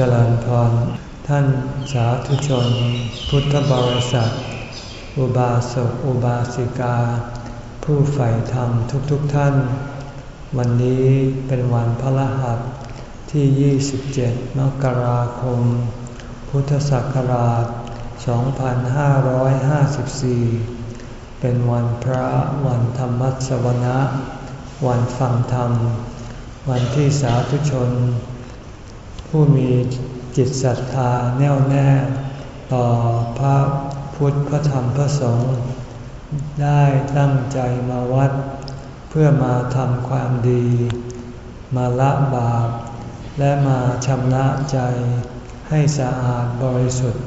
เจริญพร ท่านสาธุชน พุทธบริษัท อุบาสกอุบาสิกา ผู้ใฝ่ธรรมทุกๆทท่าน วันนี้เป็นวันพระรหัสที่ 27 มกราคม พุทธศักราช 2554 เป็นวันพระวันธรรมสวนะ วันฟังธรรม วันที่สาธุชน ผู้มีจิตศรัทธาแน่วแน่ต่อพระพุทธพระธรรมพระสงฆ์ได้ตั้งใจมาวัด เพื่อมาทำความดี มาละบาป และมาชำระใจให้สะอาดบริสุทธิ์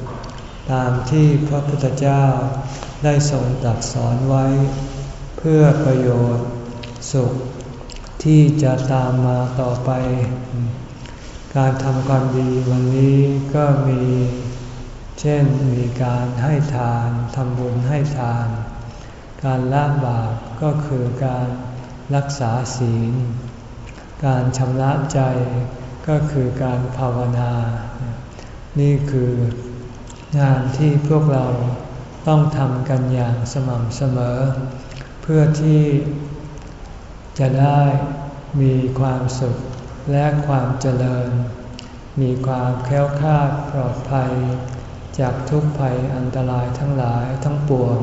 ตามที่พระพุทธเจ้าได้ทรงตรัสสอนไว้ เพื่อประโยชน์สุขที่จะตามมาต่อไป การทำความดีวันนี้ก็มี เช่นมีการให้ทานทำบุญให้ทาน การละบาปก็คือการรักษาศีล การชำระใจก็คือการภาวนา นี่คืองานที่พวกเราต้องทำกันอย่างสม่ำเสมอ เพื่อที่จะได้มีความสุข และความเจริญ มีความแค้วคาดปลอดภัย จากทุกภัยอันตรายทั้งหลายทั้งปวง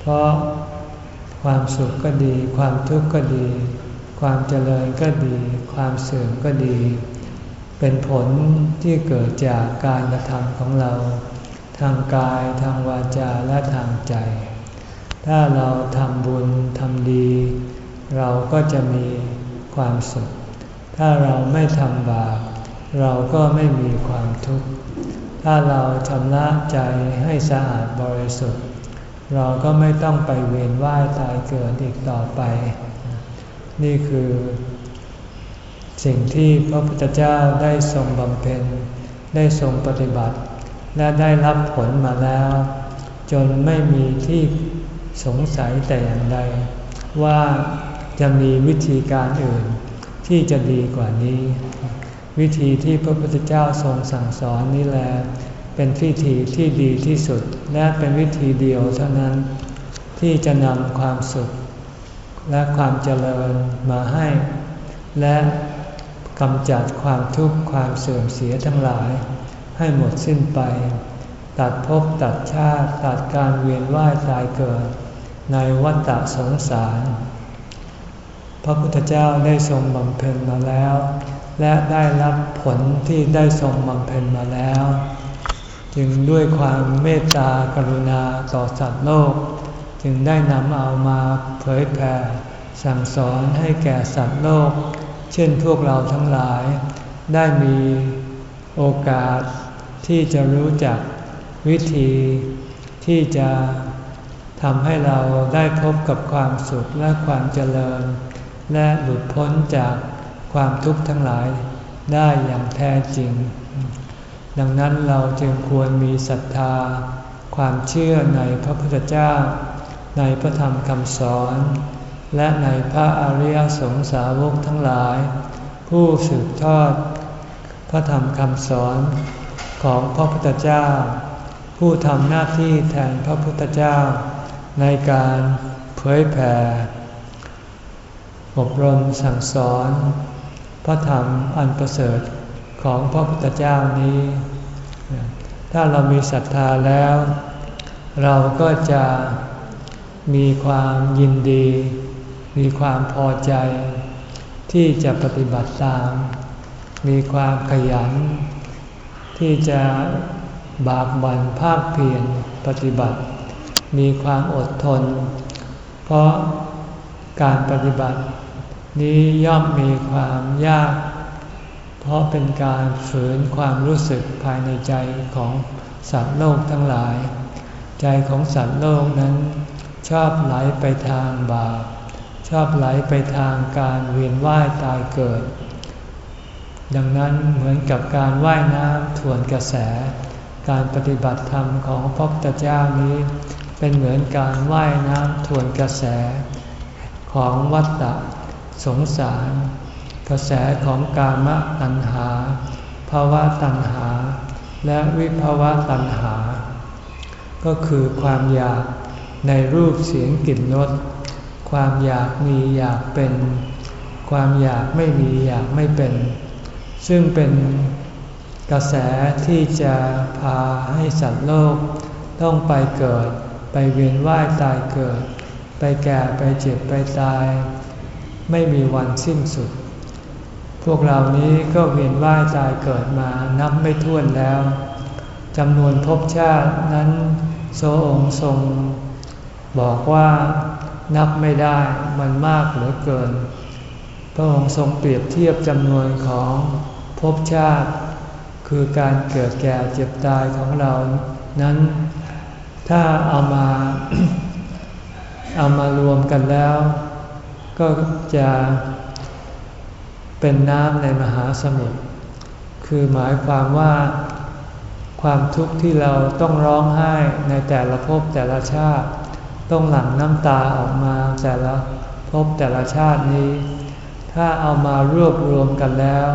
เพราะความสุขก็ดี ความทุกข์ก็ดี ความเจริญก็ดี ความเสื่อมก็ดี เป็นผลที่เกิดจากการกระทำของเรา ทางกายทางวาจาและทางใจ ถ้าเราทำบุญทำดี เราก็จะมีความสุข ถ้าเราไม่ทำบาปเราก็ไม่มีความทุกข์ ถ้าเราชำระใจให้สะอาดบริสุทธิ์ เราก็ไม่ต้องไปเวียนว่ายตายเกิดอีกต่อไป นี่คือ สิ่งที่พระพุทธเจ้าได้ทรงบำเพ็ญ ได้ทรงปฏิบัติ และได้รับผลมาแล้ว จนไม่มีที่สงสัยแต่อย่างใด ว่าจะมีวิธีการอื่น ที่จะดีกว่านี้ วิธีที่พระพุทธเจ้าทรงสั่งสอนนี้แหละเป็นวิธีที่ดีที่สุดและเป็นวิธีเดียวเท่านั้น ที่จะนำความสุข และความเจริญมาให้ และกำจัดความทุกข์ความเสื่อมเสียทั้งหลาย ให้หมดสิ้นไป ตัดภพตัดชาติตัดการเวียนว่ายตายเกิด ในวัฏสงสาร พระพุทธเจ้าได้ทรงบำเพ็ญมาแล้ว และได้รับผลที่ได้ทรงบำเพ็ญมาแล้ว จึงด้วยความเมตตากรุณาต่อสัตว์โลก จึงได้นำเอามาเผยแผ่สั่งสอนให้แก่สัตว์โลก เช่นพวกเราทั้งหลาย ได้มีโอกาสที่จะรู้จักวิธีที่จะทำให้เราได้พบกับความสุขและความเจริญ และหลุดพ้นจากความทุกข์ทั้งหลายได้อย่างแท้จริง ดังนั้นเราจึงควรมีศรัทธา ความเชื่อในพระพุทธเจ้า ในพระธรรมคำสอน และในพระอริยสงสาวกทั้งหลาย ผู้สืบทอด พระธรรมคำสอนของพระพุทธเจ้า ผู้ทำหน้าที่แทนพระพุทธเจ้า ในการเผยแผ่ อบรมสั่งสอน พระธรรมอันประเสริฐของพระพุทธเจ้านี้ ถ้าเรามีศรัทธาแล้ว เราก็จะมีความยินดี มีความพอใจ ที่จะปฏิบัติตาม มีความขยัน ที่จะบากบั่นภาคเพียรปฏิบัติ มีความอดทน เพราะ การปฏิบัติ นี้ย่อมมีความยาก เพราะเป็นการฝืนความรู้สึกภายในใจของสัตว์โลกทั้งหลาย ใจของสัตว์โลกนั้น ชอบไหลไปทางบาปชอบไหลไปทางการเวียนว่ายตายเกิด ดังนั้นเหมือนกับการว่ายน้ำทวนกระแส การปฏิบัติธรรมของพระพุทธเจ้านี้ เป็นเหมือนการว่ายน้ำทวนกระแส ของวัฏฏะสงสาร กระแสของกามตัณหาภาวะตัณหา และวิภาวะตัณหา ก็คือความอยากในรูปเสียงกลิ่นรสความอยากมีอยากเป็น ความอยากไม่มีอยากไม่เป็น ซึ่งเป็นกระแสที่จะพาให้สัตว์โลก ต้องไปเกิดไปเวียนว่ายตายเกิด ไปแก่ไปเจ็บไปตาย ไม่มีวันสิ้นสุด พวกเรานี้ก็เวียนว่ายตายเกิดมานับไม่ถ้วนแล้วจำนวนภพชาตินั้นโซองทรง บอกว่านับไม่ได้มันมากเหลือเกิน พระองค์ทรงเปรียบเทียบจำนวนของภพชาติ คือการเกิดแก่เจ็บตายของเรานั้น ถ้าเอามา เอามารวมกันแล้ว ก็จะเป็นน้ำในมหาสมุทร คือหมายความว่าความทุกข์ที่เราต้องร้องไห้ในแต่ละภพแต่ละชาติ ต้องหลั่งน้ำตาออกมาแต่ละภพแต่ละชาตินี้ ถ้าเอามารวบรวมกันแล้ว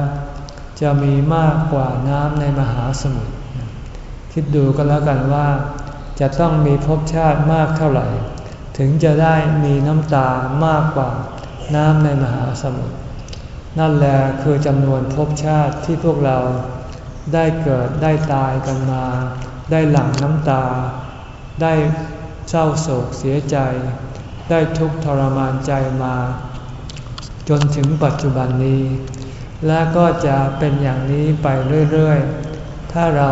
จะมีมากกว่าน้ำในมหาสมุทร คิดดูกันแล้วกันว่า จะต้องมีภพชาติมากเท่าไหร่ ถึงจะได้มีน้ำตามากกว่าน้ำในมหาสมุทรนั่นแหละคือจำนวนภพชาติที่พวกเราได้เกิดได้ตายกันมา ได้หลั่งน้ำตา ได้เศร้าโศกเสียใจ ได้ทุกข์ทรมานใจมา จนถึงปัจจุบันนี้ และก็จะเป็นอย่างนี้ไปเรื่อย ๆ ถ้าเรา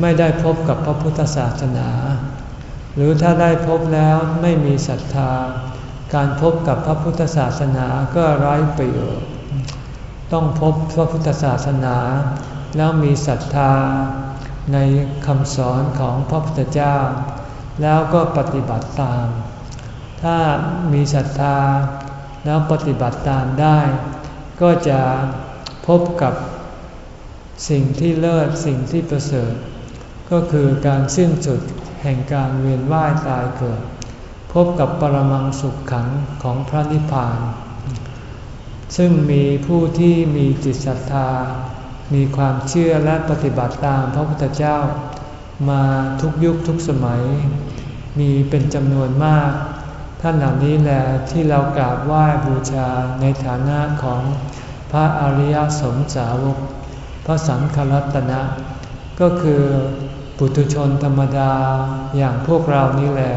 ไม่ได้พบกับพระพุทธศาสนา หรือถ้าได้พบแล้วไม่มีศรัทธา การพบกับพระพุทธศาสนาก็ไร้ประโยชน์ ต้องพบพระพุทธศาสนา แล้วมีศรัทธาในคำสอนของพระพุทธเจ้า แล้วก็ปฏิบัติตาม ถ้ามีศรัทธาแล้วปฏิบัติตามได้ ก็จะพบกับสิ่งที่เลิศสิ่งที่ประเสริฐ ก็คือการสิ้นสุด แห่งการเวียนว่ายตายเกิด พบกับปรมังสุขขังของพระนิพพาน ซึ่งมีผู้ที่มีจิตศรัทธา มีความเชื่อและปฏิบัติตามพระพุทธเจ้า มาทุกยุคทุกสมัย มีเป็นจำนวนมาก ท่านเหล่านี้แหละที่เรากราบไหว้บูชาในฐานะของพระอริยสงสาวกพระสังฆรัตนะ ก็คือ ปุถุชนธรรมดาอย่างพวกเรานี่แหละ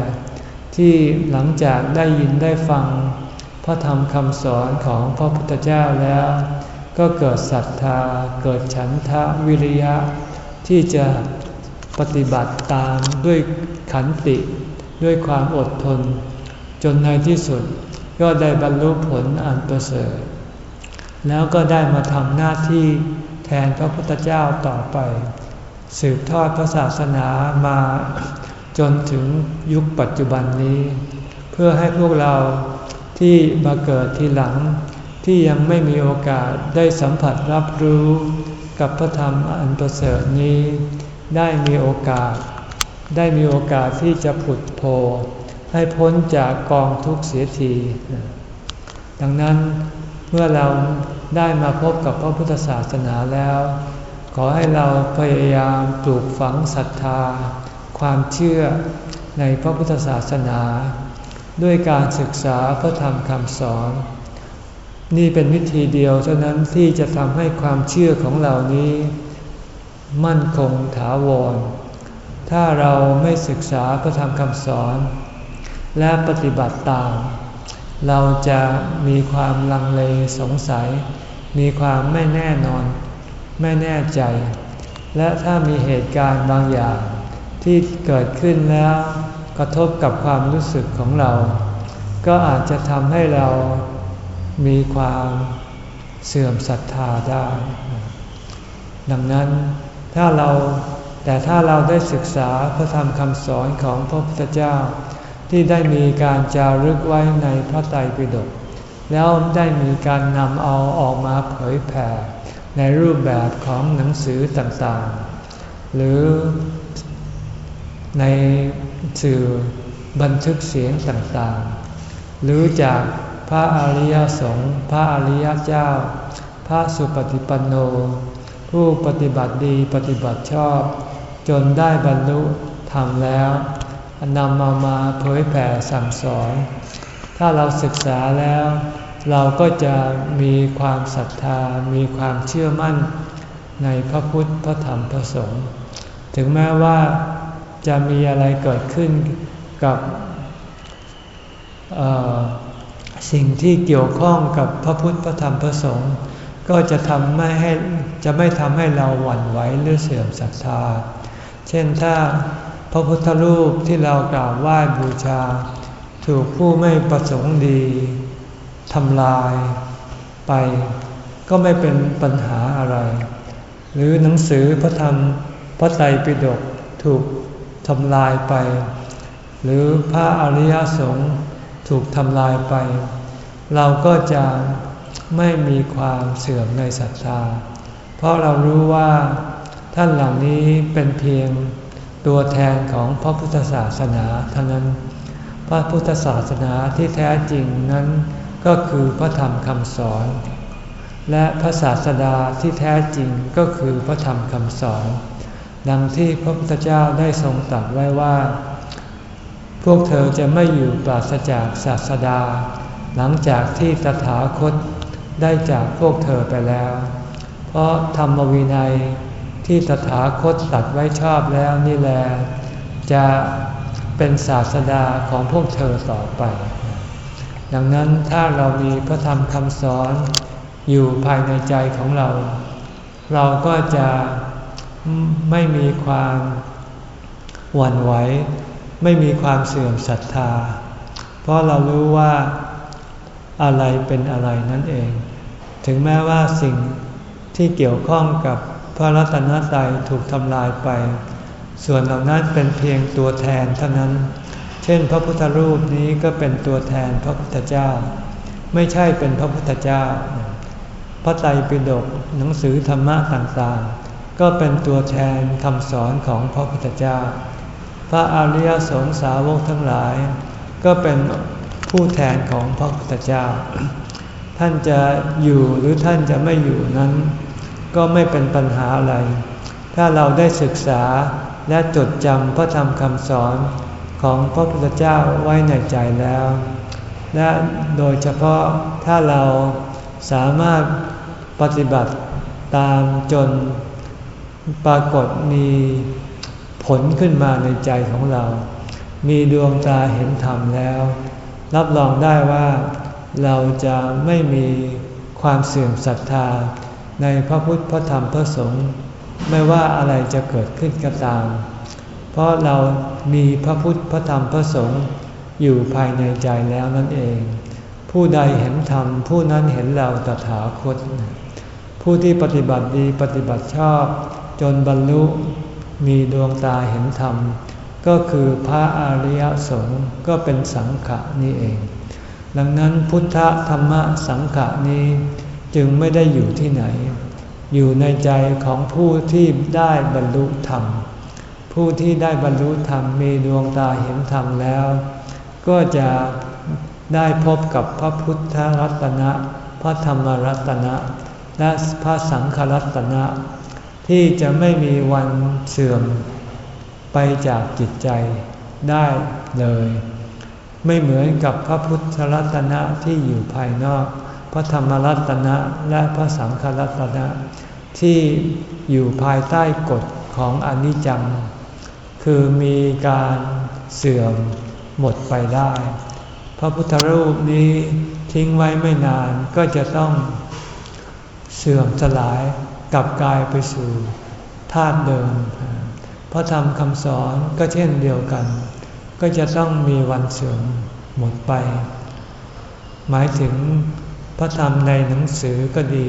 ที่หลังจากได้ยินได้ฟัง พระธรรมคำสอนของพระพุทธเจ้าแล้ว ก็เกิดศรัทธาเกิดฉันทะวิริยะ ที่จะปฏิบัติตามด้วยขันติ ด้วยความอดทน จนในที่สุดก็ได้บรรลุผลอันประเสริฐแล้วก็ได้มาทำหน้าที่แทนพระพุทธเจ้าต่อไป สืบทอดพระศาสนามาจนถึงยุคปัจจุบันนี้ เพื่อให้พวกเราที่มาเกิดทีหลัง ที่ยังไม่มีโอกาสได้สัมผัสรับรู้กับพระธรรมอันประเสริฐนี้ ได้มีโอกาส ได้มีโอกาสที่จะผุดโผล่ให้พ้นจากกองทุกข์เสียที ดังนั้นเมื่อเราได้มาพบกับพระพุทธศาสนาแล้ว ขอให้เราพยายามปลูกฝังศรัทธา ความเชื่อในพระพุทธศาสนา ด้วยการศึกษาพระธรรมคำสอน นี่เป็นวิธีเดียวเท่านั้นที่จะทำให้ความเชื่อของเรานี้ มั่นคงถาวร ถ้าเราไม่ศึกษาพระธรรมคำสอน และปฏิบัติตาม เราจะมีความลังเลสงสัย มีความไม่แน่นอน ไม่แน่ใจ และถ้ามีเหตุการณ์บางอย่าง ที่เกิดขึ้นแล้ว กระทบกับความรู้สึกของเรา ก็อาจจะทำให้เรามีความเสื่อมศรัทธาได้ ดังนั้นถ้าเราแต่ถ้าเราได้ศึกษาพระธรรมคำสอนของพระพุทธเจ้า ที่ได้มีการจารึกไว้ในพระไตรปิฎกแล้วได้มีการนำเอาออกมาเผยแผ่ ในรูปแบบของหนังสือต่างๆ หรือในสื่อบันทึกเสียงต่างๆ หรือจากพระอริยสงฆ์พระอริยเจ้า พระสุปฏิปันโน ผู้ปฏิบัติดีปฏิบัติชอบ จนได้บรรลุธรรมแล้วนำมามาเผยแผ่สั่งสอน ถ้าเราศึกษาแล้ว เราก็จะมีความศรัทธา มีความเชื่อมั่นในพระพุทธ พระธรรม พระสงฆ์ ถึงแม้ว่าจะมีอะไรเกิดขึ้นกับสิ่งที่เกี่ยวข้องกับพระพุทธ พระธรรม พระสงฆ์ ก็จะทำไม่ให้ จะไม่ทำให้เราหวั่นไหวหรือเสื่อมศรัทธา เช่นถ้าพระพุทธรูปที่เรากราบไหว้บูชา ถูกผู้ไม่ประสงค์ดี ทำลายไป ก็ไม่เป็นปัญหาอะไร หรือหนังสือพระธรรมพระไตรปิฎกถูกทำลายไป หรือพระอริยสงฆ์ถูกทำลายไป เราก็จะไม่มีความเสื่อมในศรัทธา เพราะเรารู้ว่าท่านเหล่านี้เป็นเพียงตัวแทนของพระพุทธศาสนาเท่านั้น พระพุทธศาสนาที่แท้จริงนั้น ก็คือพระธรรมคำสอน และพระศาสดาที่แท้จริงก็คือพระธรรมคำสอน ดังที่พระพุทธเจ้าได้ทรงตรัสไว้ว่า พวกเธอจะไม่อยู่ปราศจากศาสดา หลังจากที่ตถาคตได้จากพวกเธอไปแล้ว เพราะธรรมวินัยที่ตถาคตตัดไว้ชอบแล้วนี่แหละจะเป็นศาสดาของพวกเธอต่อไป ดังนั้นถ้าเรามีพระธรรมคำสอนอยู่ภายในใจของเรา เราก็จะไม่มีความหวั่นไหว ไม่มีความเสื่อมศรัทธา เพราะเรารู้ว่าอะไรเป็นอะไรนั่นเอง ถึงแม้ว่าสิ่งที่เกี่ยวข้องกับพระรัตนตรัยถูกทำลายไป ส่วนเหล่านั้นเป็นเพียงตัวแทนเท่านั้น เช่น พระพุทธรูปนี้ก็เป็นตัวแทนพระพุทธเจ้า ไม่ใช่เป็นพระพุทธเจ้า พระไตรปิฎกหนังสือธรรมะต่างๆ ก็เป็นตัวแทนคำสอนของพระพุทธเจ้า พระอริยสงสาวกทั้งหลาย ก็เป็นผู้แทนของพระพุทธเจ้า ท่านจะอยู่หรือท่านจะไม่อยู่นั้น ก็ไม่เป็นปัญหาอะไร ถ้าเราได้ศึกษาและจดจำพระธรรมคำสอน ของพระพุทธเจ้าไว้ในใจแล้ว และโดยเฉพาะถ้าเราสามารถปฏิบัติตามจนปรากฏมีผลขึ้นมาในใจของเรา มีดวงตาเห็นธรรมแล้ว รับรองได้ว่าเราจะไม่มีความเสื่อมศรัทธาในพระพุทธพระธรรมพระสงฆ์ไม่ว่าอะไรจะเกิดขึ้นก็ตาม เพราะเรามีพระพุทธพระธรรมพระสงฆ์อยู่ภายในใจแล้วนั่นเอง ผู้ใดเห็นธรรมผู้นั้นเห็นเราตถาคต ผู้ที่ปฏิบัติดีปฏิบัติชอบ จนบรรลุมีดวงตาเห็นธรรม ก็คือพระอริยสงฆ์ก็เป็นสังขะนี่เอง ดังนั้นพุทธธรรมสังขะนี้จึงไม่ได้อยู่ที่ไหน อยู่ในใจของผู้ที่ได้บรรลุธรรม ผู้ที่ได้บรรลุธรรมมีดวงตาเห็นธรรมแล้ว ก็จะได้พบกับพระพุทธรัตนะ พระธรรมรัตนะ และพระสังฆรัตนะ ที่จะไม่มีวันเสื่อมไปจากจิตใจได้เลย ไม่เหมือนกับพระพุทธรัตนะที่อยู่ภายนอก พระธรรมรัตนะและพระสังฆรัตนะ ที่อยู่ภายใต้กฎของอนิจจัง คือมีการเสื่อมหมดไปได้ พระพุทธรูปนี้ทิ้งไว้ไม่นานก็จะต้องเสื่อมสลายกลับกลายไปสู่ธาตุเดิม พระธรรมคำสอนก็เช่นเดียวกัน ก็จะต้องมีวันเสื่อมหมดไป หมายถึงพระธรรมในหนังสือก็ดี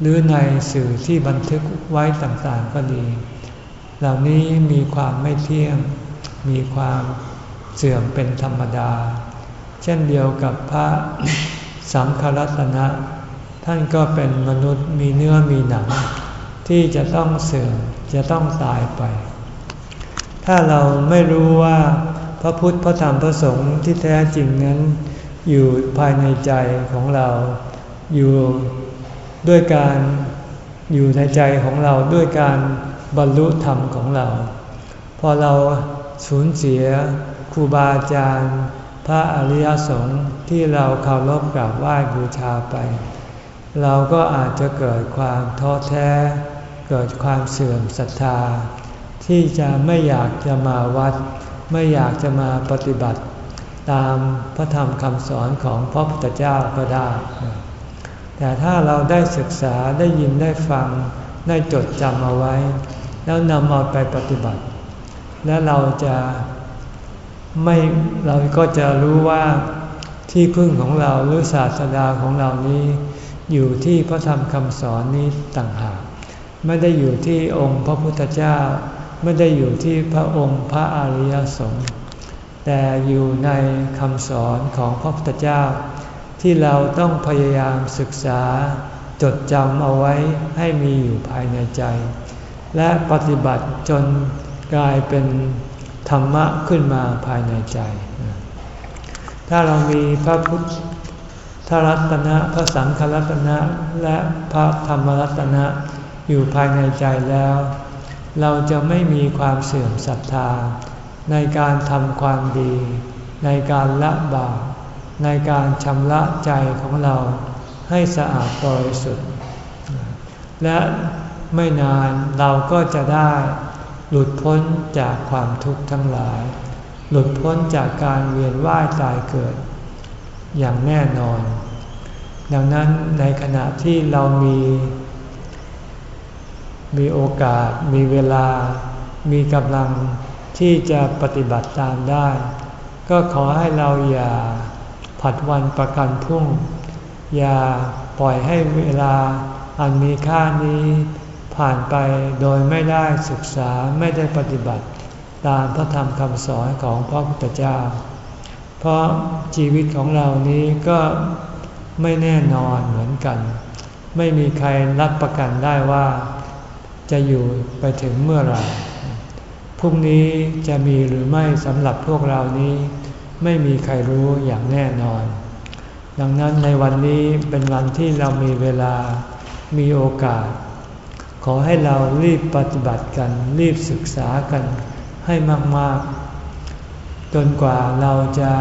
หรือในสื่อที่บันทึกไว้ต่างๆก็ดี เหล่านี้มีความไม่เที่ยง มีความเสื่อมเป็นธรรมดา เช่นเดียวกับพระสังฆรัตนะ ท่านก็เป็นมนุษย์มีเนื้อมีหนัง ที่จะต้องเสื่อมจะต้องตายไป ถ้าเราไม่รู้ว่าพระพุทธพระธรรมพระสงฆ์ที่แท้จริงนั้น อยู่ภายในใจของเราอยู่ด้วยการอยู่ในใจของเราด้วยการ บรรลุธรรมของเรา พอเราสูญเสียครูบาอาจารย์ พระอริยสงฆ์ที่เราเคารพกราบไหว้บูชาไป เราก็อาจจะเกิดความท้อแท้ เกิดความเสื่อมศรัทธา ที่จะไม่อยากจะมาวัด ไม่อยากจะมาปฏิบัติ ตามพระธรรมคำสอนของพระพุทธเจ้าก็ได้แต่ถ้าเราได้ศึกษาได้ยินได้ฟังได้จดจำเอาไว้ แล้วนำเอาไปปฏิบัติ และเราจะไม่เราก็จะรู้ว่าที่พึ่งของเราหรือศาสดาของเรานี้ อยู่ที่พระธรรมคำสอนนี้ต่างหาก ไม่ได้อยู่ที่องค์พระพุทธเจ้า ไม่ได้อยู่ที่พระองค์พระอริยสงฆ์แต่อยู่ในคำสอนของพระพุทธเจ้า ที่เราต้องพยายามศึกษาจดจำเอาไว้ให้มีอยู่ภายในใจ และปฏิบัติจนกลายเป็นธรรมะขึ้นมาภายในใจ ถ้าเรามีพระพุทธรัตนะ พระสังฆรัตนะ และพระธรรมรัตนะอยู่ภายในใจแล้ว เราจะไม่มีความเสื่อมศรัทธา ในการทำความดี ในการละบาปในการชำระใจของเราให้สะอาดบริสุทธิ์และ ไม่นานเราก็จะได้หลุดพ้นจากความทุกข์ทั้งหลาย หลุดพ้นจากการเวียนว่ายตายเกิด อย่างแน่นอน ดังนั้นในขณะที่เรามี มีโอกาส มีเวลา มีกำลังที่จะปฏิบัติตามได้ ก็ขอให้เราอย่าผัดวันประกันพรุ่ง อย่าปล่อยให้เวลาอันมีค่านี้ ผ่านไปโดยไม่ได้ศึกษาไม่ได้ปฏิบัติ ตามพระธรรมคำสอนของพระพุทธเจ้า เพราะชีวิตของเรานี้ก็ไม่แน่นอนเหมือนกัน ไม่มีใครรับประกันได้ว่า จะอยู่ไปถึงเมื่อไหร่พรุ่งนี้จะมีหรือไม่สำหรับพวกเรานี้ ไม่มีใครรู้อย่างแน่นอน ดังนั้นในวันนี้เป็นวันที่เรามีเวลามีโอกาส ขอให้เรารีบปฏิบัติกัน รีบศึกษากันให้มาก ๆ จนกว่าเราจะ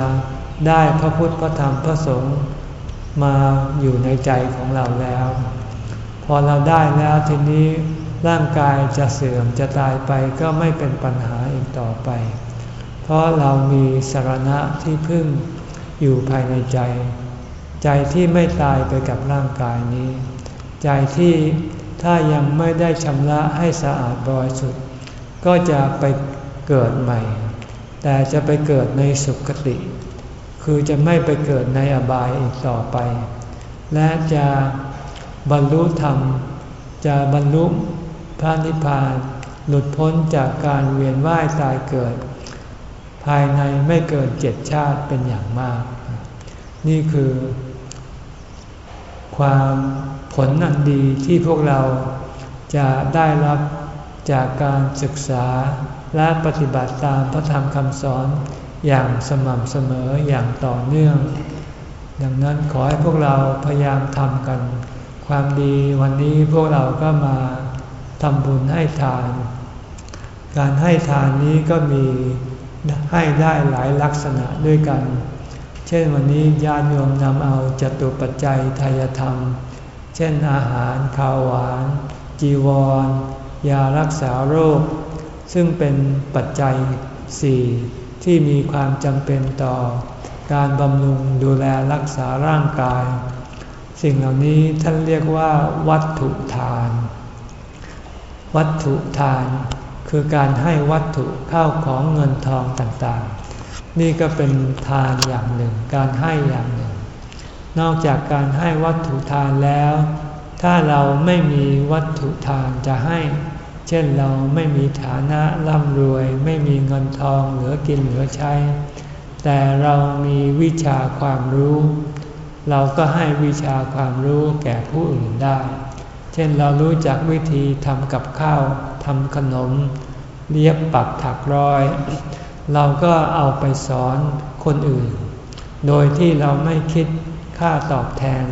ได้พระพุทธพระธรรมพระสงฆ์มาอยู่ในใจของเราแล้ว พอเราได้แล้วทีนี้ร่างกายจะเสื่อมจะตายไปก็ไม่เป็นปัญหาอีกต่อไป เพราะเรามีสารณะที่พึ่งอยู่ภายในใจ ใจที่ไม่ตายไปกับร่างกายนี้ ใจที่ ถ้ายังไม่ได้ชำระให้สะอาดบริสุทธิ์ก็จะไปเกิดใหม่ แต่จะไปเกิดในสุคติ คือจะไม่ไปเกิดในอบายอีกต่อไป และจะบรรลุธรรม จะบรรลุพระนิพพาน หลุดพ้นจากการเวียนว่ายตายเกิด ภายในไม่เกินเจ็ดชาติเป็นอย่างมาก นี่คือ ความ ผลอันดีที่พวกเราจะได้รับจากการศึกษาและปฏิบัติตามพระธรรมคำสอนอย่างสม่ำเสมออย่างต่อเนื่อง ดังนั้นขอให้พวกเราพยายามทำกัน ความดีวันนี้พวกเราก็มาทำบุญให้ทาน การให้ทานนี้ก็มีให้ได้หลายลักษณะด้วยกัน เช่นวันนี้ญาติโยมนำเอาจตุปัจจัยทายธรรม เช่นอาหารข้าวหวาน จีวร ยารักษาโรค ซึ่งเป็นปัจจัยสี่ที่มีความจำเป็นต่อ การบำรุงดูแลรักษาร่างกาย สิ่งเหล่านี้ท่านเรียกว่า วัตถุทาน วัตถุทาน คือการให้วัตถุเข้าของเงินทองต่างๆ นี่ก็เป็นทานอย่างหนึ่ง การให้อย่างหนึ่ง นอกจากการให้วัตถุทานแล้ว ถ้าเราไม่มีวัตถุทานจะให้ เช่นเราไม่มีฐานะร่ำรวย ไม่มีเงินทองเหลือกินเหลือใช้ แต่เรามีวิชาความรู้ เราก็ให้วิชาความรู้แก่ผู้อื่นได้ เช่นเรารู้จักวิธีทำกับข้าวทำขนม เลียบปักถักร้อย เราก็เอาไปสอนคนอื่น โดยที่เราไม่คิด ค่าตอบแทน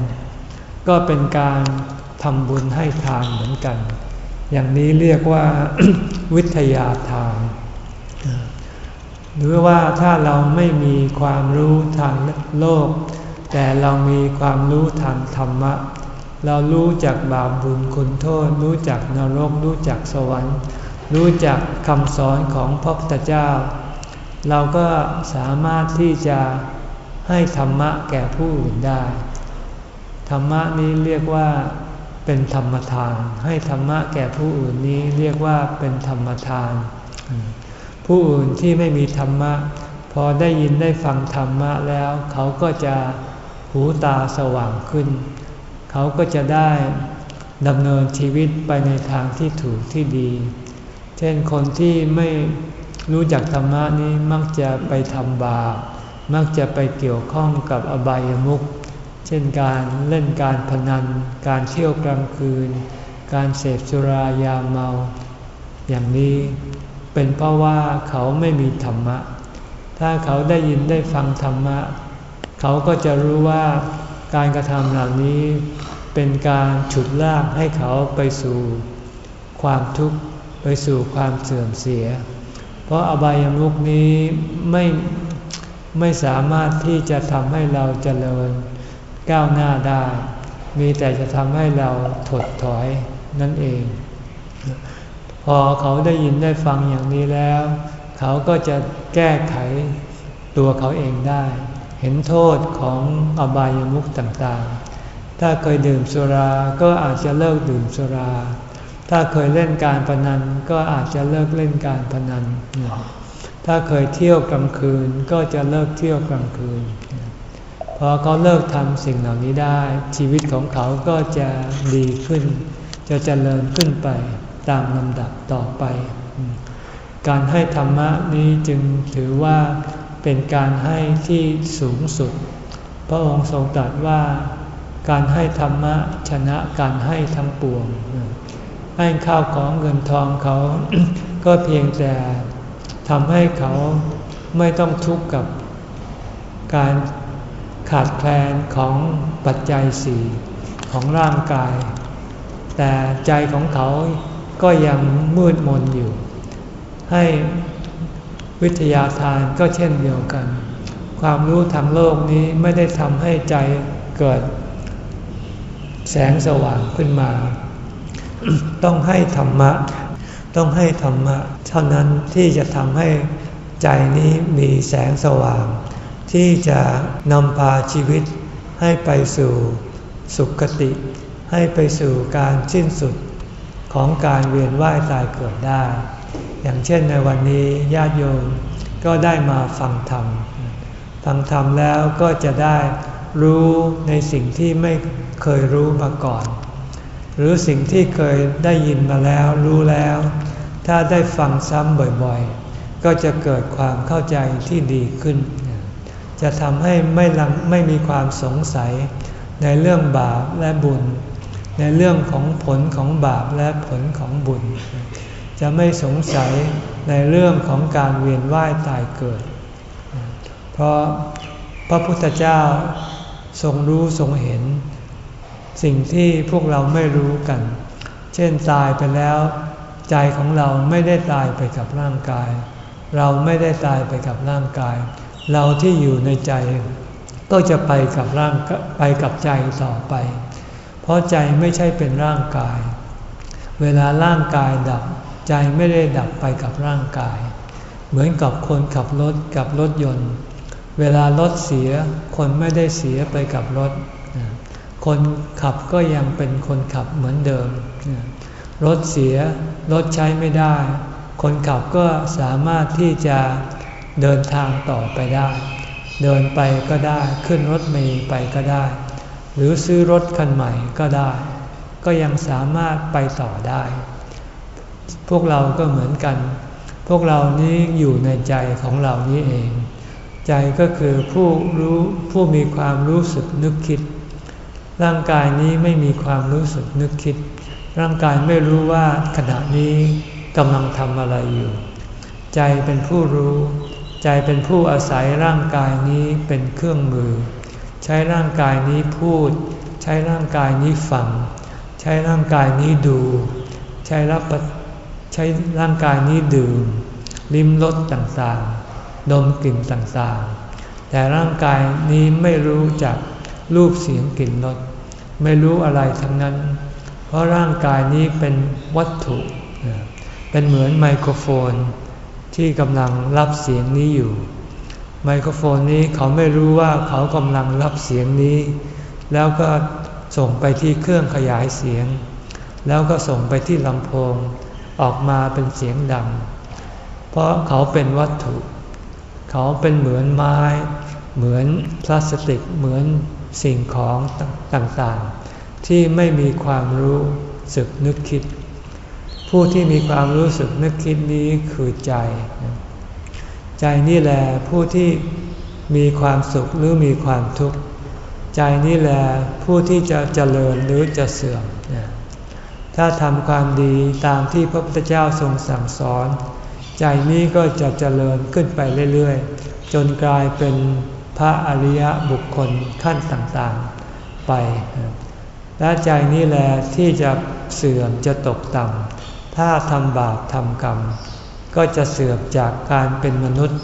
ก็เป็นการทำบุญให้ทานเหมือนกัน อย่างนี้เรียกว่าวิทยาทาน หรือว่าถ้าเราไม่มีความรู้ทางโลก แต่เรามีความรู้ทางธรรมะ เรารู้จักบาปบุญคุณโทษ รู้จักนรก รู้จักสวรรค์ รู้จักคำสอนของพระพุทธเจ้า เราก็สามารถที่จะ ให้ธรรมะแก่ผู้อื่นได้ ธรรมะนี้เรียกว่าเป็นธรรมทาน ให้ธรรมะแก่ผู้อื่นนี้เรียกว่าเป็นธรรมทาน ผู้อื่นที่ไม่มีธรรมะ พอได้ยินได้ฟังธรรมะแล้ว เขาก็จะหูตาสว่างขึ้น เขาก็จะได้ดำเนินชีวิตไปในทางที่ถูกที่ดี เช่นคนที่ไม่รู้จักธรรมะนี้มักจะไปทำบาป มักจะไปเกี่ยวข้องกับอบายมุขเช่นการเล่นการพนัน การเที่ยวกลางคืน การเสพสุรายาเมา อย่างนี้เป็นเพราะว่าเขาไม่มีธรรมะ ถ้าเขาได้ยินได้ฟังธรรมะ เขาก็จะรู้ว่าการกระทำเหล่านี้เป็นการฉุดลากให้เขาไปสู่ความทุกข์ไปสู่ความเสื่อมเสีย เพราะอบายามุขนี้ไม่ ไม่สามารถที่จะทำให้เราเจริญก้าวหน้าได้ มีแต่จะทำให้เราถดถอยนั่นเอง พอเขาได้ยินได้ฟังอย่างนี้แล้ว เขาก็จะแก้ไขตัวเขาเองได้ เห็นโทษของอบายามุขต่างๆ ถ้าเคยดื่มสุราก็อาจจะเลิกดื่มสุรา ถ้าเคยเล่นการพนันก็อาจจะเลิกเล่นการพนัน ถ้าเคยเที่ยวกลางคืนก็จะเลิกเที่ยวกลางคืน พอเขาเลิกทำสิ่งเหล่านี้ได้ ชีวิตของเขาก็จะดีขึ้น จะเจริญขึ้นไปตามลำดับต่อไป การให้ธรรมะนี้จึงถือว่าเป็นการให้ที่สูงสุด พระองค์ทรงตรัสว่าการให้ธรรมะชนะการให้ทั้งปวง ให้ข้าวของเงินทองเขา ก็เพียงแต่ ทำให้เขาไม่ต้องทุกข์กับการขาดแคลนของปัจจัยสี่ของร่างกาย แต่ใจของเขาก็ยังมืดมนอยู่ ให้วิทยาทานก็เช่นเดียวกัน ความรู้ทางโลกนี้ไม่ได้ทำให้ใจเกิด แสงสว่างขึ้นมา ต้องให้ธรรมะ ต้องให้ธรรมะ เท่านั้นที่จะทำให้ใจนี้มีแสงสว่าง ที่จะนำพาชีวิตให้ไปสู่สุขติ ให้ไปสู่การสิ้นสุดของการเวียนว่ายตายเกิดได้ อย่างเช่นในวันนี้ญาติโยมก็ได้มาฟังธรรม ฟังธรรมแล้วก็จะได้รู้ในสิ่งที่ไม่เคยรู้มาก่อน หรือสิ่งที่เคยได้ยินมาแล้วรู้แล้ว ถ้าได้ฟังซ้ำบ่อยๆ ก็จะเกิดความเข้าใจที่ดีขึ้น จะทำให้ไม่ลังไม่มีความสงสัยในเรื่องบาปและบุญ ในเรื่องของผลของบาปและผลของบุญ จะไม่สงสัยในเรื่องของการเวียนว่ายตายเกิด เพราะพระพุทธเจ้าทรงรู้ทรงเห็น สิ่งที่พวกเราไม่รู้กัน เช่นตายไปแล้ว ใจของเราไม่ได้ตายไปกับร่างกาย เราไม่ได้ตายไปกับร่างกาย เราที่อยู่ในใจ ก็จะไปกับร่างไปกับใจต่อไป เพราะใจไม่ใช่เป็นร่างกาย เวลาร่างกายดับ ใจไม่ได้ดับไปกับร่างกาย เหมือนกับคนขับรถกับรถยนต์ เวลารถเสียคนไม่ได้เสียไปกับรถ คนขับก็ยังเป็นคนขับเหมือนเดิม รถเสีย รถใช้ไม่ได้ คนขับก็สามารถที่จะเดินทางต่อไปได้ เดินไปก็ได้ขึ้นรถเมล์ไปก็ได้ หรือซื้อรถคันใหม่ก็ได้ ก็ยังสามารถไปต่อได้ พวกเราก็เหมือนกัน พวกเรานี้อยู่ในใจของเรานี้เอง ใจก็คือผู้รู้ผู้มีความรู้สึกนึกคิด ร่างกายนี้ไม่มีความรู้สึกนึกคิด ร่างกายไม่รู้ว่าขณะนี้กำลังทำอะไรอยู่ ใจเป็นผู้รู้ ใจเป็นผู้อาศัยร่างกายนี้เป็นเครื่องมือ ใช้ร่างกายนี้พูด ใช้ร่างกายนี้ฟัง ใช้ร่างกายนี้ดู ใช้รับใช้ร่างกายนี้ดื่ม ลิ้มรสต่างๆ ดมกลิ่นต่างๆ แต่ร่างกายนี้ไม่รู้จักรูปเสียงกลิ่นรสไม่รู้อะไรทั้งนั้น เพราะร่างกายนี้เป็นวัตถุ เป็นเหมือนไมโครโฟนที่กำลังรับเสียงนี้อยู่ ไมโครโฟนนี้เขาไม่รู้ว่าเขากำลังรับเสียงนี้ แล้วก็ส่งไปที่เครื่องขยายเสียง แล้วก็ส่งไปที่ลำโพงออกมาเป็นเสียงดัง เพราะเขาเป็นวัตถุ เขาเป็นเหมือนไม้ เหมือนพลาสติก เหมือนสิ่งของต่างๆ ที่ไม่มีความรู้สึกนึกคิด ผู้ที่มีความรู้สึกนึกคิดนี้คือใจ ใจนี่แหละผู้ที่มีความสุขหรือมีความทุกข์ ใจนี่แหละผู้ที่จะเจริญหรือจะเสื่อม ถ้าทำความดีตามที่พระพุทธเจ้าทรงสั่งสอน ใจนี้ก็จะเจริญขึ้นไปเรื่อยๆ จนกลายเป็นพระอริยบุคคลขั้นต่างๆไป และใจนี้แหละที่จะเสื่อมจะตกต่ำถ้าทำบาปทำกรรม ก็จะเสื่อมจากการเป็นมนุษย์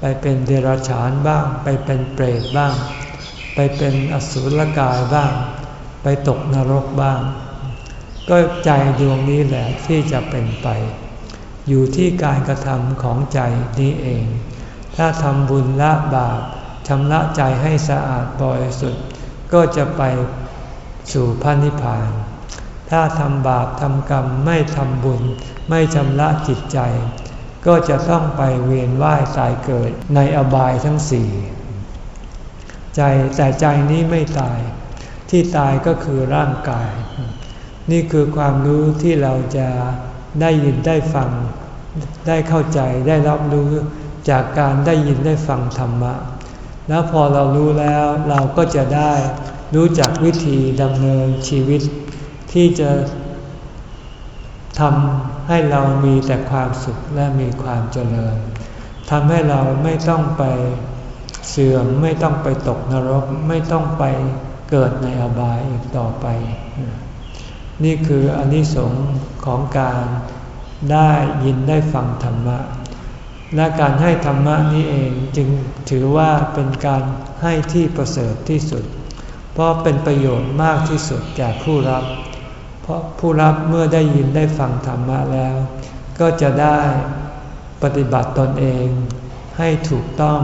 ไปเป็นเดรัจฉานบ้าง ไปเป็นเปรตบ้าง ไปเป็นอสุรกายบ้าง ไปตกนรกบ้าง ก็ใจดวงนี้แหละที่จะเป็นไป อยู่ที่การกระทำของใจนี้เอง ถ้าทำบุญละบาปชำระใจให้สะอาดบริสุทธิ์ก็จะไป สู่พระนิพพาน ถ้าทำบาปทำกรรมไม่ทำบุญ ไม่ชำระจิตใจ ก็จะต้องไปเวียนว่ายตายเกิดในอบายทั้งสี่ใจแต่ใจนี้ไม่ตาย ที่ตายก็คือร่างกาย นี่คือความรู้ที่เราจะได้ยินได้ฟัง ได้เข้าใจได้รับรู้จากการได้ยินได้ฟังธรรมะ แล้วพอเรารู้แล้วเราก็จะได้ รู้จักวิธีดำเนินชีวิต ที่จะทำให้เรามีแต่ความสุขและมีความเจริญทำให้เราไม่ต้องไปเสื่อมไม่ต้องไปตกนรก ไม่ต้องไปเกิดในอบายอีกต่อไป นี่คืออนิสงค์ของการได้ยินได้ฟังธรรมะ และการให้ธรรมะนี้เองจึงถือว่าเป็นการให้ที่ประเสริฐที่สุด เพราะเป็นประโยชน์มากที่สุดแก่ผู้รับ เพราะผู้รับเมื่อได้ยินได้ฟังธรรมะแล้ว ก็จะได้ปฏิบัติตนเองให้ถูกต้อง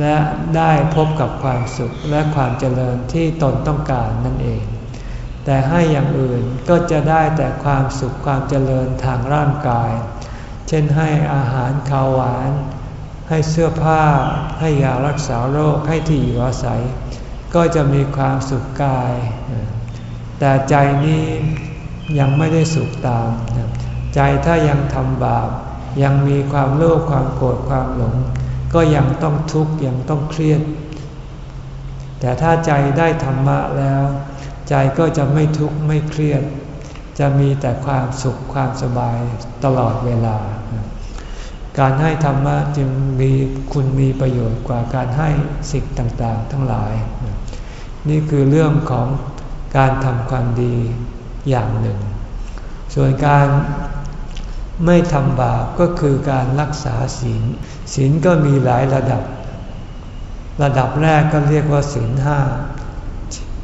และได้พบกับความสุขและความเจริญที่ตนต้องการนั่นเอง แต่ให้อย่างอื่นก็จะได้แต่ความสุขความเจริญทางร่างกาย เช่นให้อาหารข้าวหวาน ให้เสื้อผ้า ให้ยารักษาโรคให้ที่อยู่อาศัย ก็จะมีความสุขกาย แต่ใจนี้ยังไม่ได้สุขตาม ใจถ้ายังทำบาป ยังมีความโลภความโกรธความหลง ก็ยังต้องทุกข์ยังต้องเครียด แต่ถ้าใจได้ธรรมะแล้ว ใจก็จะไม่ทุกข์ไม่เครียด จะมีแต่ความสุขความสบายตลอดเวลา การให้ธรรมะจึงมีคุณมีประโยชน์กว่าการให้สิ่งต่างๆ ทั้งหลาย นี่คือเรื่องของการทำความดีอย่างหนึ่ง ส่วนการไม่ทำบาปก็คือการรักษาศีล ศีลก็มีหลายระดับ ระดับแรกก็เรียกว่าศีลห้า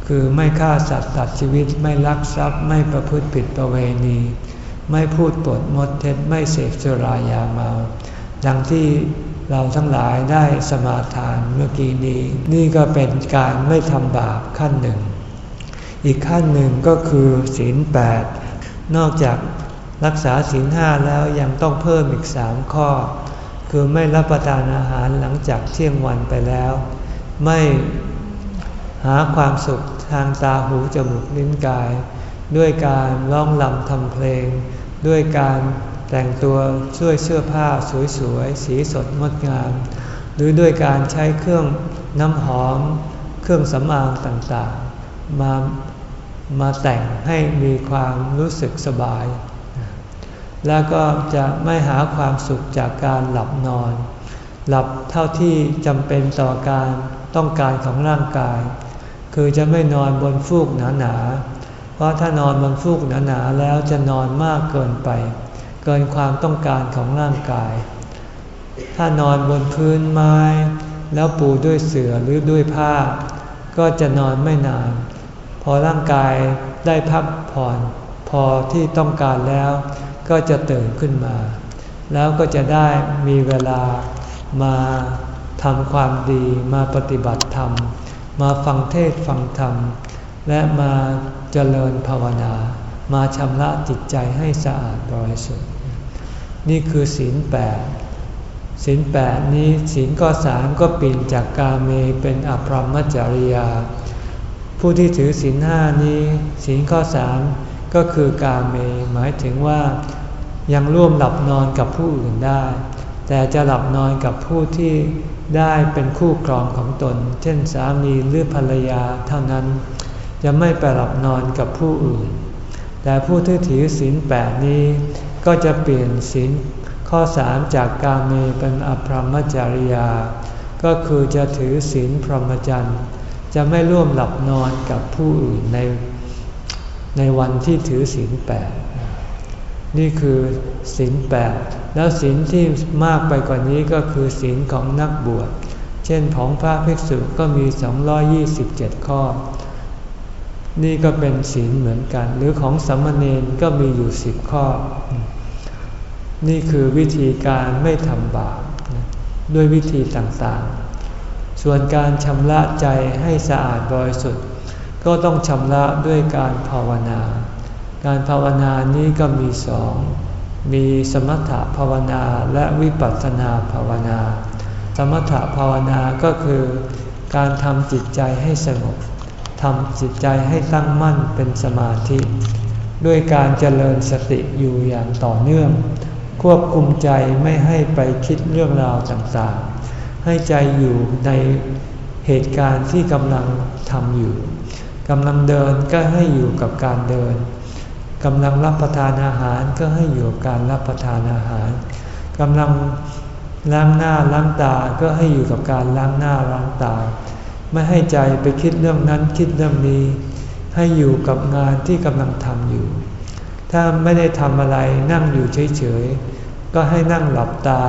คือไม่ฆ่าสัตว์ตัดชีวิต ไม่ลักทรัพย์ ไม่ประพฤติผิดประเวณี ไม่พูดปดมดเท็จ ไม่เสพสุรายาเมา ดังที่ เราทั้งหลายได้สมาทานเมื่อกี้นี้ นี่ก็เป็นการไม่ทำบาปขั้นหนึ่ง อีกขั้นหนึ่งก็คือศีลแปดนอกจากรักษาศีลห้าแล้วยังต้องเพิ่มอีกสามข้อ คือไม่รับประทานอาหารหลังจากเที่ยงวันไปแล้ว ไม่หาความสุขทางตาหูจมูกลิ้นกาย ด้วยการร้องลำทำเพลง ด้วยการ แต่งตัวช่วยเสื้อผ้าสวยๆ สีสดงดงาม หรือด้วยการใช้เครื่องน้ำหอม เครื่องสำอางต่างๆ มามาแต่งให้มีความรู้สึกสบาย แล้วก็จะไม่หาความสุขจากการหลับนอน หลับเท่าที่จำเป็นต่อการต้องการของร่างกาย คือจะไม่นอนบนฟูกหนาๆ เพราะถ้านอนบนฟูกหนาๆแล้วจะนอนมากเกินไป เกินความต้องการของร่างกาย ถ้านอนบนพื้นไม้ แล้วปูด้วยเสื่อหรือด้วยผ้า ก็จะนอนไม่นาน พอร่างกายได้พักผ่อนพอที่ต้องการแล้ว ก็จะตื่นขึ้นมา แล้วก็จะได้มีเวลามาทำความดีมาปฏิบัติธรรม มาฟังเทศฟังธรรม และมาเจริญภาวนา มาชำระจิตใจให้สะอาดบริสุทธิ์ นี่คือศีลแปดศีลแปดนี้ศีลข้อสามก็ปีนจากกาเมเป็นอภรมจริยา ผู้ที่ถือศีลห้านี้ศีลข้อสามก็คือกาเมหมายถึงว่ายังร่วมหลับนอนกับผู้อื่นได้ แต่จะหลับนอนกับผู้ที่ได้เป็นคู่ครองของตน เช่นสามีหรือภรรยาเท่านั้น จะไม่ไปหลับนอนกับผู้อื่น แต่ผู้ที่ถือศีลแปดนี้ ก็จะเปลี่ยนศีลข้อสามจากกาเมเป็นอภรรมจริยา ก็คือจะถือศีลพรหมจรรย์ จะไม่ร่วมหลับนอนกับผู้อื่นในในวันที่ถือศีลแปดนี่คือศีลแปดแล้วศีลที่มากไปกว่านี้ก็คือศีลของนักบวช เช่นของพระภิกษุก็มี 227 ข้อ นี่ก็เป็นศีลเหมือนกัน หรือของสัมมเนนก็มีอยู่สิบข้อ นี่คือวิธีการไม่ทำบาปด้วยวิธีต่างๆ ส่วนการชำระใจให้สะอาดบริสุทธิ์ ก็ต้องชำระด้วยการภาวนา การภาวนานี้ก็มีสอง มีสมถภาวนาและวิปัสสนาภาวนา สมถภาวนาก็คือการทำจิตใจให้สงบทำจิตใจให้ตั้งมั่นเป็นสมาธิ ด้วยการเจริญสติอยู่อย่างต่อเนื่อง ควบคุมใจไม่ให้ไปคิดเรื่องราวต่างๆ ให้ใจอยู่ในเหตุการณ์ที่กำลังทำอยู่กำลังเดินก็ให้อยู่กับการเดินกำลังรับประทานอาหารก็ให้อยู่กับการรับประทานอาหารกำลังล้างหน้าล้างตาก็ให้อยู่กับการล้างหน้าล้างตา ไม่ให้ใจไปคิดเรื่องนั้นคิดเรื่องนี้ ให้อยู่กับงานที่กำลังทำอยู่ ถ้าไม่ได้ทำอะไรนั่งอยู่เฉยๆ ก็ให้นั่งหลับตา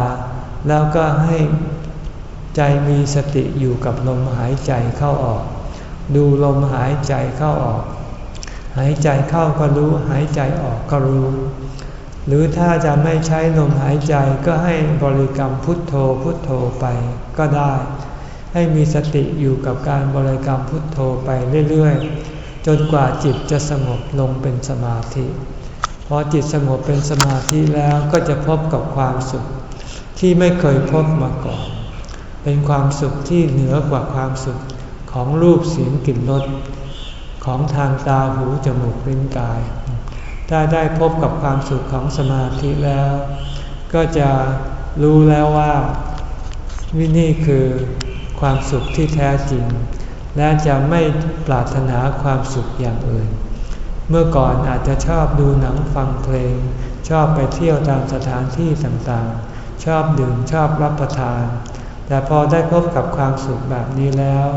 แล้วก็ให้ใจมีสติอยู่กับลมหายใจเข้าออก ดูลมหายใจเข้าออก หายใจเข้าก็รู้หายใจออกก็รู้ หรือถ้าจะไม่ใช้ลมหายใจก็ให้บริกรรมพุทโธพุทโธไปก็ได้ ให้มีสติอยู่กับการบริกรรมพุทโธไปเรื่อยๆ จนกว่าจิตจะสงบลงเป็นสมาธิ พอจิตสงบเป็นสมาธิแล้วก็จะพบกับความสุข ที่ไม่เคยพบมาก่อน เป็นความสุขที่เหนือกว่าความสุขของรูปเสียงกลิ่นรสของทางตาหูจมูกลิ้นกาย ถ้าได้พบกับความสุขของสมาธิแล้ว ก็จะรู้แล้วว่า วินี่คือความสุขที่แท้จริง และจะไม่ปรารถนาความสุขอย่างอื่น เมื่อก่อนอาจจะชอบดูหนังฟังเพลง ชอบไปเที่ยวตามสถานที่ต่างๆ ชอบดื่มชอบรับประทาน แต่พอได้พบกับความสุขแบบนี้แล้ว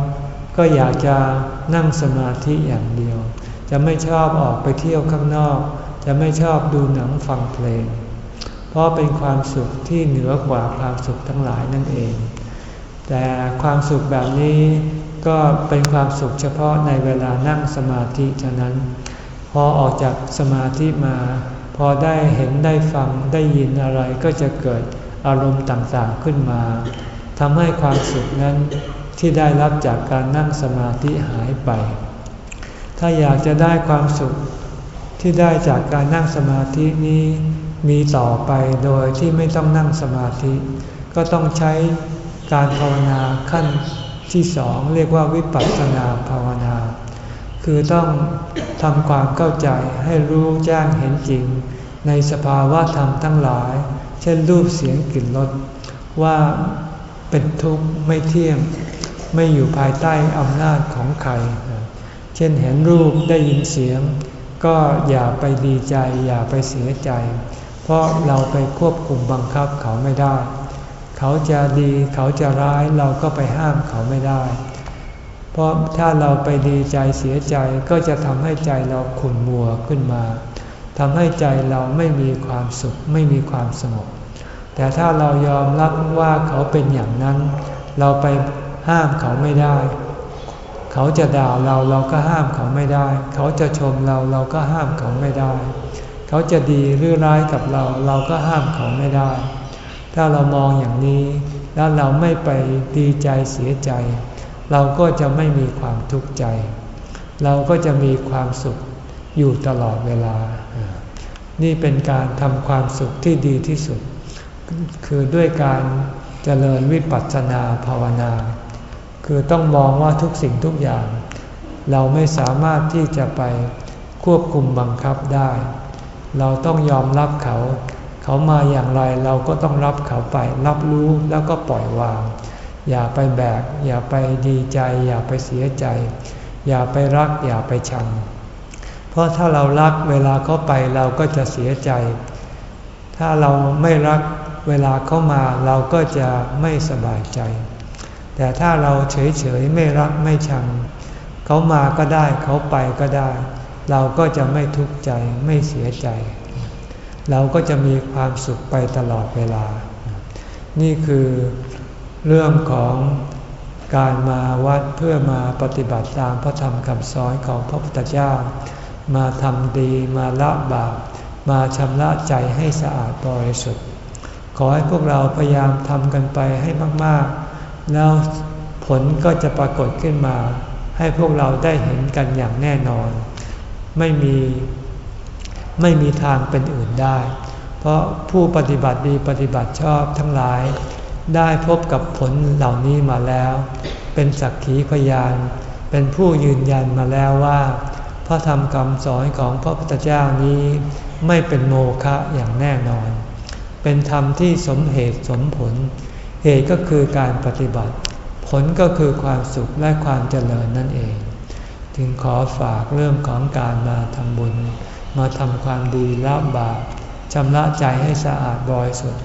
ก็อยากจะนั่งสมาธิอย่างเดียว จะไม่ชอบออกไปเที่ยวข้างนอก จะไม่ชอบดูหนังฟังเพลง เพราะเป็นความสุขที่เหนือกว่าความสุขทั้งหลายนั่นเอง แต่ความสุขแบบนี้ก็เป็นความสุขเฉพาะในเวลานั่งสมาธิเท่านั้น พอออกจากสมาธิมา พอได้เห็นได้ฟังได้ยินอะไรก็จะเกิดอารมณ์ต่างๆขึ้นมาทำให้ความสุขนั้นที่ได้รับจากการนั่งสมาธิหายไป ถ้าอยากจะได้ความสุขที่ได้จากการนั่งสมาธินี้มีต่อไปโดยที่ไม่ต้องนั่งสมาธิ ก็ต้องใช้การภาวนาขั้นที่สองเรียกว่าวิปัสสนาภาวนา คือต้องทำความเข้าใจให้รู้แจ้งเห็นจริง ในสภาวะธรรมทั้งหลาย เช่นรูปเสียงกลิ่นรสว่าเป็นทุกข์ไม่เที่ยง ไม่อยู่ภายใต้อำนาจของใคร เช่นเห็นรูปได้ยินเสียง ก็อย่าไปดีใจ อย่าไปเสียใจ เพราะเราไปควบคุมบังคับเขาไม่ได้ เขาจะดีเขาจะร้ายเราก็ไปห้ามเขาไม่ได้ เพราะถ้าเราไปดีใจเสียใจก็จะทำให้ใจเราขุ่นมัวขึ้นมาทำให้ใจเราไม่มีความสุขไม่มีความสงบ แต่ถ้าเรายอมรับว่าเขาเป็นอย่างนั้น เราไปห้ามเขาไม่ได้ เขาจะด่าเราเราก็ห้ามเขาไม่ได้ เขาจะชมเราเราก็ห้ามเขาไม่ได้ เขาจะดีหรือร้ายกับเราเราก็ห้ามเขาไม่ได้ ถ้าเรามองอย่างนี้แล้วเราไม่ไปดีใจเสียใจ เราก็จะไม่มีความทุกข์ใจ เราก็จะมีความสุขอยู่ตลอดเวลา นี่เป็นการทำความสุขที่ดีที่สุด คือด้วยการเจริญวิปัสสนาภาวนา คือต้องมองว่าทุกสิ่งทุกอย่าง เราไม่สามารถที่จะไปควบคุมบังคับได้ เราต้องยอมรับเขา เขามาอย่างไรเราก็ต้องรับเขาไป รับรู้แล้วก็ปล่อยวาง อย่าไปแบก อย่าไปดีใจ อย่าไปเสียใจ อย่าไปรัก อย่าไปชัง เพราะถ้าเรารักเวลาเขาไปเราก็จะเสียใจ ถ้าเราไม่รักเวลาเขามาเราก็จะไม่สบายใจ แต่ถ้าเราเฉยๆไม่รักไม่ชัง เขามาก็ได้เขาไปก็ได้ เราก็จะไม่ทุกข์ใจไม่เสียใจ เราก็จะมีความสุขไปตลอดเวลา นี่คือ เรื่องของการมาวัดเพื่อมาปฏิบัติตามพระธรรมคำสอนของพระพุทธเจ้า มาทำดีมาละบาปมาชำระใจให้สะอาดบริสุทธิ์ ขอให้พวกเราพยายามทำกันไปให้มากๆ แล้วผลก็จะปรากฏขึ้นมา ให้พวกเราได้เห็นกันอย่างแน่นอน ไม่มีไม่มีทางเป็นอื่นได้ เพราะผู้ปฏิบัติดีปฏิบัติชอบทั้งหลาย ได้พบกับผลเหล่านี้มาแล้ว เป็นสักขีพยาน เป็นผู้ยืนยันมาแล้วว่า พระธรรมคำสอนของพระพุทธเจ้านี้ไม่เป็นโมฆะอย่างแน่นอน เป็นธรรมที่สมเหตุสมผล เหตุก็คือการปฏิบัติ ผลก็คือความสุขและความเจริญนั่นเอง จึงขอฝากเรื่องของการมาทำบุญ มาทำความดีละบาปชำระใจให้สะอาดบริสุทธิ์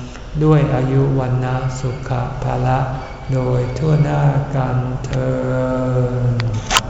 ด้วยอายุวันนะสุขภาละ โดยทั่วหน้ากันเธอ